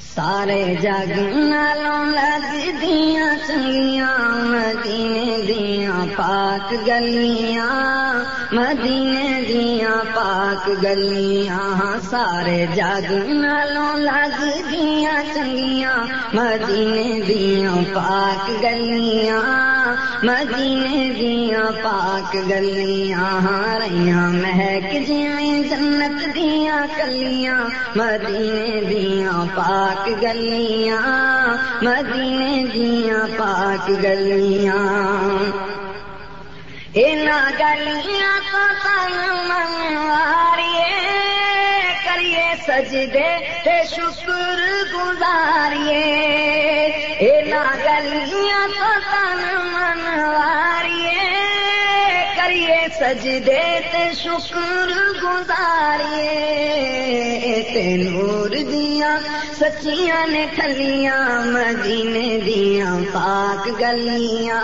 سارے جگ نالوں لگ دیا چنگیاں، مدینے دیا پاک گلیاں، مدینے دیا پاک گلیاں ہاں، سارے جگ نالوں لگ دیا چنگیاں، مدینے دیا پاک گلیاں، مدینے دیا پاک گلیاں ہاں، رہیاں مہک جیویں جنت دیا کلیاں، مدینے دیا پاک گلیاں مدینے دیا پاک گلیاں۔ گلیاں تو سن منواریے کریے سجدے تے شکر گزاریے۔ سجدے تے شکر گزاریے تے نور دیا سچیاں نے کھلیاں مدینے دیا پاک گلیاں،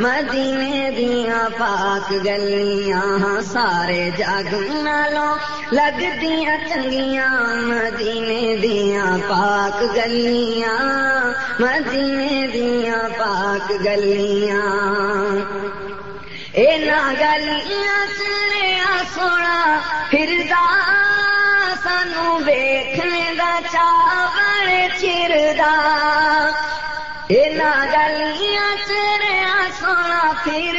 مدینے دیا پاک گلیاں ہاں سارے جگ نالوں لگ دیا چنگیاں، مدینے دیا پاک گلیاں، مدینے دیا پاک گلیاں۔ گلیاں چلیا سونا، پھر سانو ویخنے کا چاول چردا۔ گلیاں چریا سونا، پھر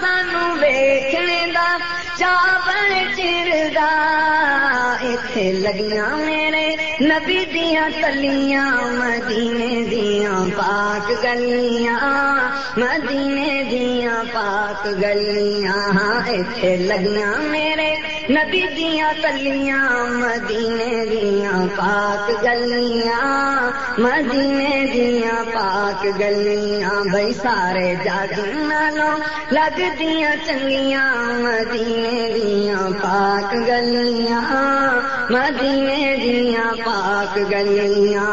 سانو ویخنے کا چاول چردا۔ اتے لگیاں میرے نبی دیا تلیاں مدینے دیا پاک گلیاں مدینے دیا پاک گلیاں ہاں، اتے لگیاں میرے نبی دیا کلیاں مدینے دیا پاک گلیاں، مدینے دیا پاک گلیاں، بھائی سارے جگ نالوں لگ دیا چنگیاں مدینے دیا پاک گلیاں، مدینے دیا پاک گلیاں۔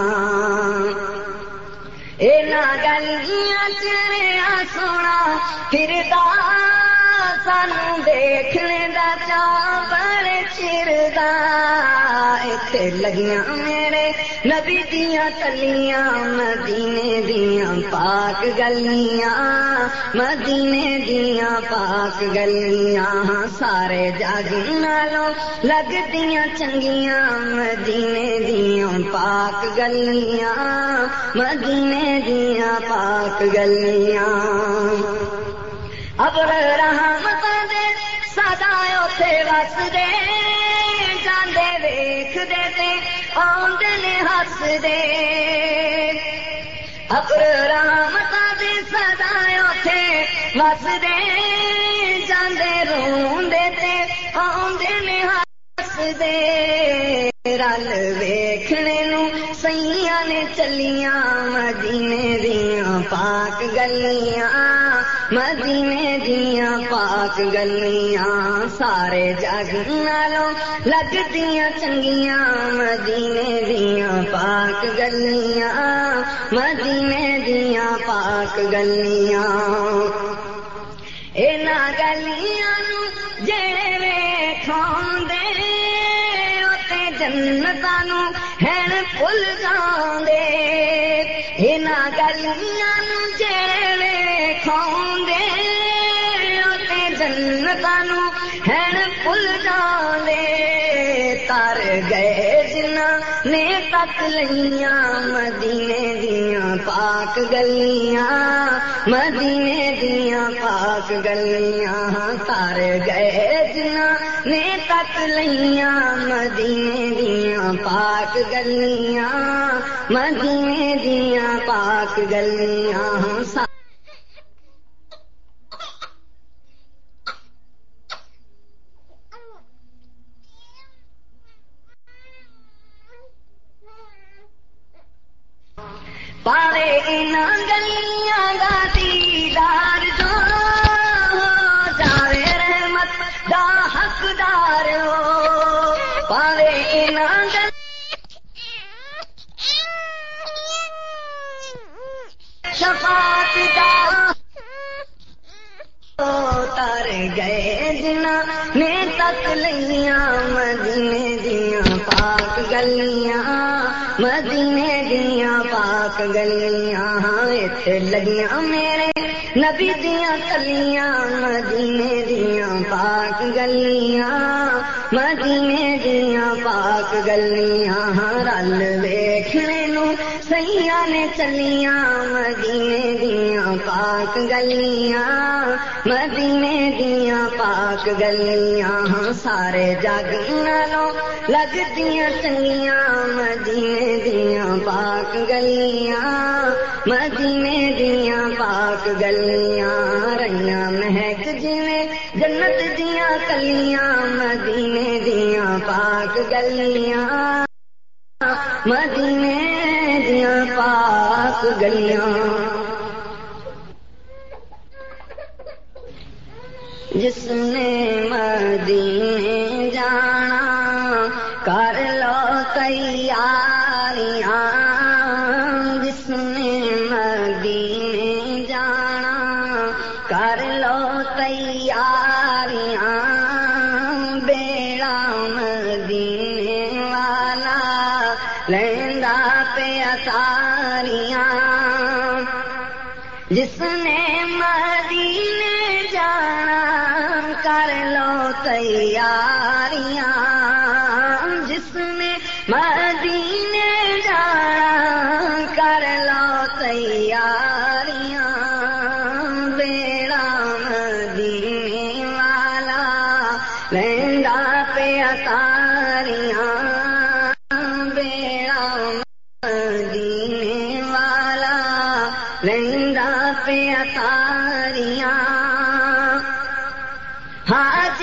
گلیاں چریا سونا پھر سانو دیکھنے کا چاول چردا اتے لگیاں میرے نبی دیا کلیاں مدینے دیا پاک گلیاں مدینے دیا پاک گلیاں سارے جگ نالوں لگ دیا چنگیاں مدینے دیا پاک گلیاں مدینے دیا پاک گلیاں اب رحمت سدا اتے وس جاندے تے نے ہس دے دے سدا اتے وس جاندے روندے تے آدھے نے ہس رل نو سیاں نے چلیاں مدینے دیا پاک گلیاں مدینے دیا پاک گلیاں، سارے جگ نالوں لگ دیا چنگیاں مدینے دیا پاک گلیاں مدینے دیا پاک گلیاں۔ گلیاں جڑے کھاندے جنتانو ہین پل جاندے۔ یہاں گلیاں جڑے کھاندے جنتانو ہین پل جاندے تر گئے جنا نے تک لئیاں مدینے دیا پاک گلیاں مدینے دیا پاک گلیاں تر گئے جنا نے تک لئیاں مدینے دیا پاک گلیاں مدینے دیا پاک گلیاں پاوے گلیاں دا رحمت دا حقدار ہو۔ پاوے ان شفاعت دا تر گئے جنا نے تک لیاں مدینے دیاں، پاک گلیاں، مدینے پاک گلیاں ہاں اتے لگیاں میرے نبی دیاں کلیاں مدینے دیاں پاک گلیاں مدینے دیاں پاک گلیاں ہاں رل ویکھنے سیاں نے چلیاں مدینے دیا پاک گلیاں، مدینے دیا پاک گلیاں، سارے جگ نالوں لگدیاں چنگیاں مدینے دیا پاک گلیاں، مدینے دیا پاک گلیاں رنگا مہک جی جنت دیا کلیاں، مدینے دیا پاک گلیاں۔ مدینے دیا پاک گلیاں۔ جس نے مدینے جانا، کر لو تیاریاں۔ جس نے مدینے جانا، کر لو تیاریاں۔ جس نے مدینے جانا کر لو تیاریاں جس نے مدینے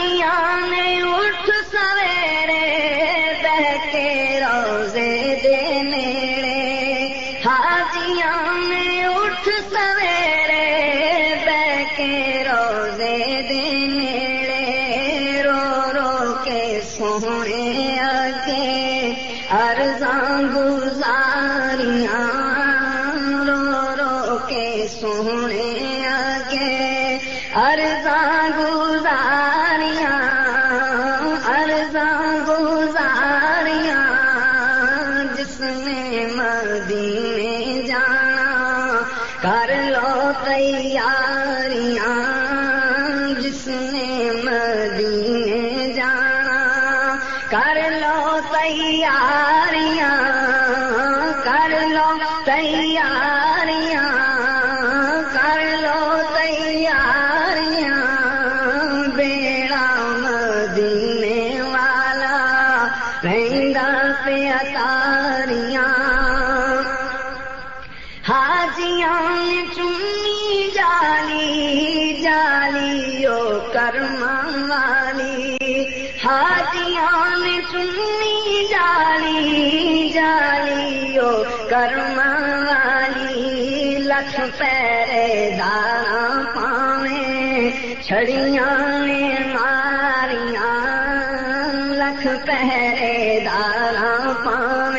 حاجیاں نے اٹھ سویرے بہ کے روزے دے نیڑے۔ حاجیاں نے اٹھ سویرے بہ کے روزے دے رو رو کے سونے اگے ارزاں گزاریاں نے کرم والی لکھ پیرے دار پاویں چھڑیاں نے ماریاں لکھ پہرے دار پاویں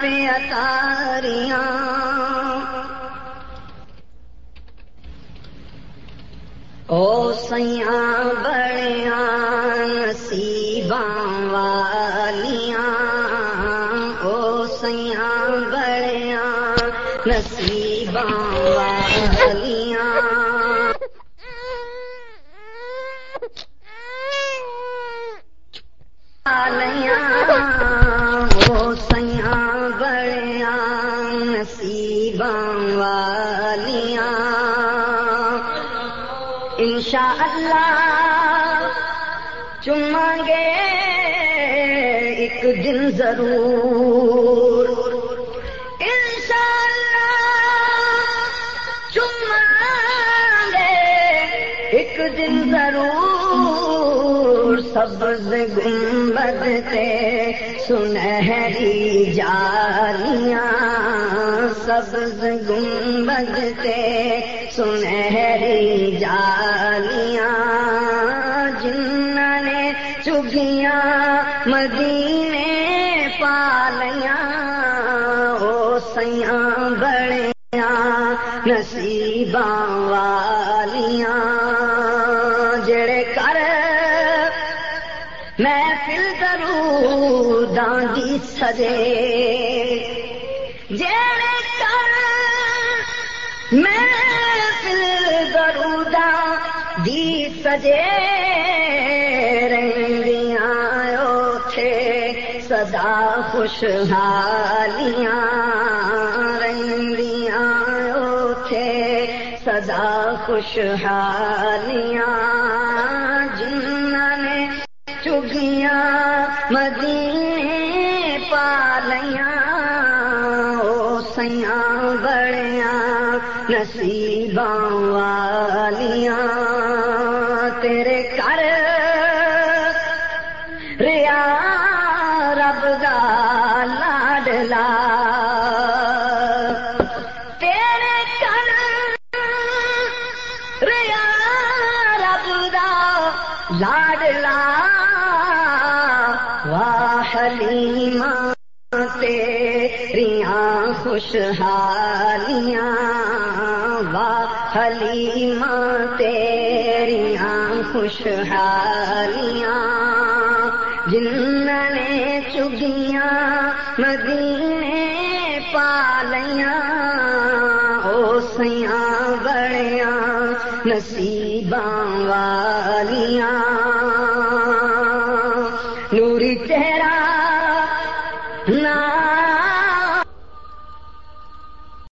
پہ اتاریاں او سیاں بڑیاں نصیباں والیاں۔ او سیاں بڑیاں نصیباں والیاں۔ دن ضرور۔ انشاءاللہ ایک دن ضرور۔ سبز گنبد تے سنہری جالیاں سبز گنبد تے سنہری جالیاں جن نے چگیاں مدی دی سجے جڑے کر میں پھر درو دی سجے رہندیاں، اوتھے صدا خوشحالیاں رہندیاں، اوتھے صدا خوشحالیاں۔ جنہاں نے چگیاں مدینے لاڈلا واہ حلیمہ تیریاں خوشحالیاں واہ حلیمہ تیریاں خوشحالیاں جن